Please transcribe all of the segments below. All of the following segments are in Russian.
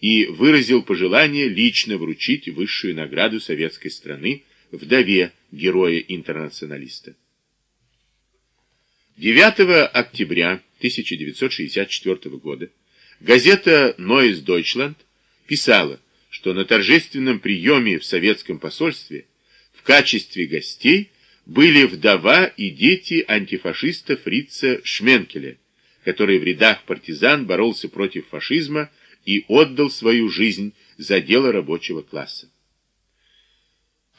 и выразил пожелание лично вручить высшую награду советской страны вдове героя-интернационалиста. 9 октября 1964 года газета «Neues Deutschland» писала, что на торжественном приеме в советском посольстве в качестве гостей были вдова и дети антифашиста Фрица Шменкеля, который в рядах партизан боролся против фашизма и отдал свою жизнь за дело рабочего класса.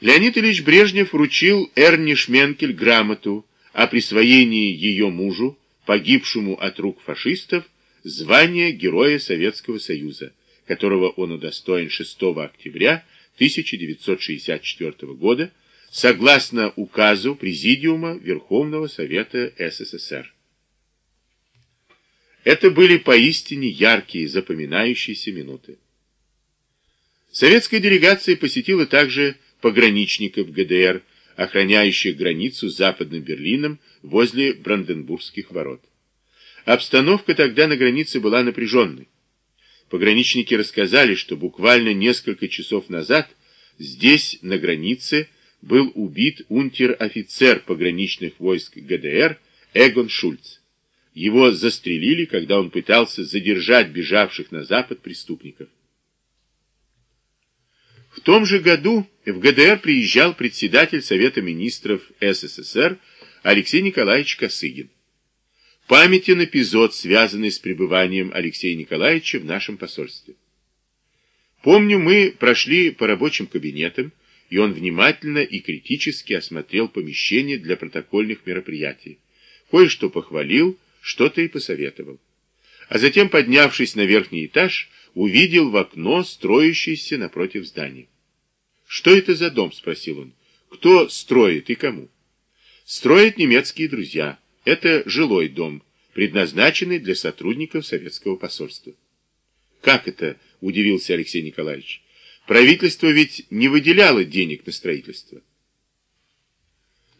Леонид Ильич Брежнев вручил Эрни Шменкель грамоту о присвоении ее мужу, погибшему от рук фашистов, звания Героя Советского Союза, которого он удостоен 6 октября 1964 года, согласно указу Президиума Верховного Совета СССР. Это были поистине яркие, запоминающиеся минуты. Советская делегация посетила также пограничников ГДР, охраняющих границу с Западным Берлином возле Бранденбургских ворот. Обстановка тогда на границе была напряженной. Пограничники рассказали, что буквально несколько часов назад здесь, на границе, был убит унтер-офицер пограничных войск ГДР Эгон Шульц. Его застрелили, когда он пытался задержать бежавших на запад преступников. В том же году в ГДР приезжал председатель Совета министров СССР Алексей Николаевич Косыгин. Памятен эпизод, связанный с пребыванием Алексея Николаевича в нашем посольстве. Помню, мы прошли по рабочим кабинетам, и он внимательно и критически осмотрел помещение для протокольных мероприятий. Кое-что похвалил, что-то и посоветовал. А затем, поднявшись на верхний этаж, увидел в окно строящийся напротив здания. «Что это за дом?» — спросил он. «Кто строит и кому?» «Строят немецкие друзья. Это жилой дом, предназначенный для сотрудников советского посольства». «Как это?» — удивился Алексей Николаевич. «Правительство ведь не выделяло денег на строительство».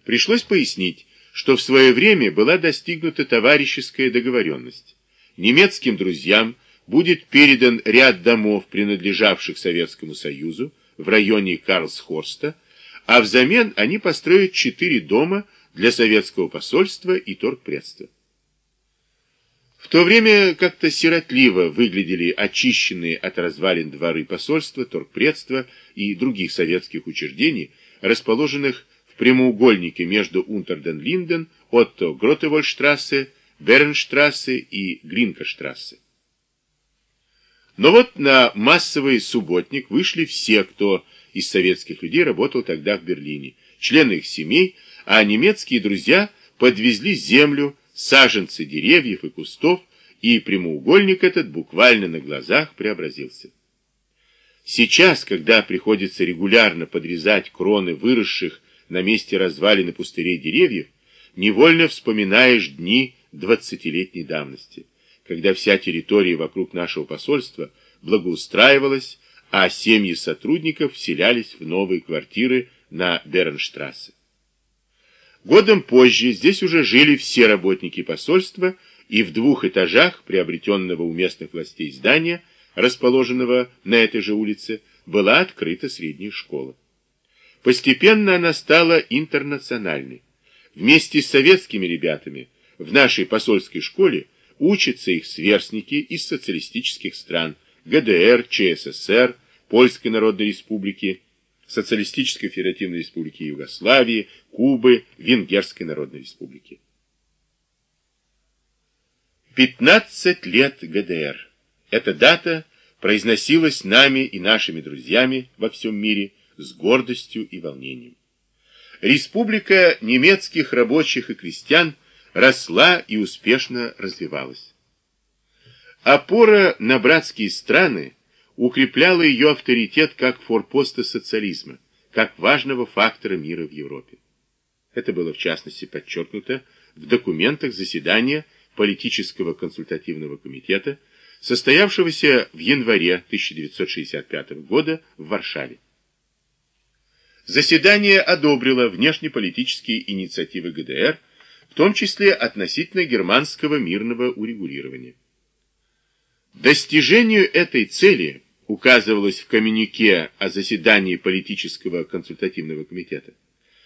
Пришлось пояснить, что в свое время была достигнута товарищеская договоренность. Немецким друзьям – будет передан ряд домов, принадлежавших Советскому Союзу, в районе Карлсхорста, а взамен они построят четыре дома для советского посольства и торгпредства. В то время как-то сиротливо выглядели очищенные от развалин дворы посольства, торгпредства и других советских учреждений, расположенных прямоугольнике между Унтерден-Линден, Отто-Гротевольштрассе, Бернштрассе и Глинкаштрассе. Но вот на массовый субботник вышли все, кто из советских людей работал тогда в Берлине, члены их семей, а немецкие друзья подвезли землю, саженцы деревьев и кустов, и прямоугольник этот буквально на глазах преобразился. Сейчас, когда приходится регулярно подрезать кроны выросших на месте развалины пустырей деревьев, невольно вспоминаешь дни двадцатилетней давности когда вся территория вокруг нашего посольства благоустраивалась, а семьи сотрудников вселялись в новые квартиры на Бернштрассе. Годом позже здесь уже жили все работники посольства, и в двух этажах приобретенного у местных властей здания, расположенного на этой же улице, была открыта средняя школа. Постепенно она стала интернациональной. Вместе с советскими ребятами в нашей посольской школе учатся их сверстники из социалистических стран ГДР, ЧССР, Польской Народной Республики, Социалистической Федеративной Республики Югославии, Кубы, Венгерской Народной Республики. 15 лет ГДР. Эта дата произносилась нами и нашими друзьями во всем мире с гордостью и волнением. Республика немецких рабочих и крестьян – росла и успешно развивалась. Опора на братские страны укрепляла ее авторитет как форпоста социализма, как важного фактора мира в Европе. Это было в частности подчеркнуто в документах заседания политического консультативного комитета, состоявшегося в январе 1965 года в Варшаве. Заседание одобрило внешнеполитические инициативы ГДР в том числе относительно германского мирного урегулирования. Достижению этой цели указывалось в коммюнике о заседании политического консультативного комитета.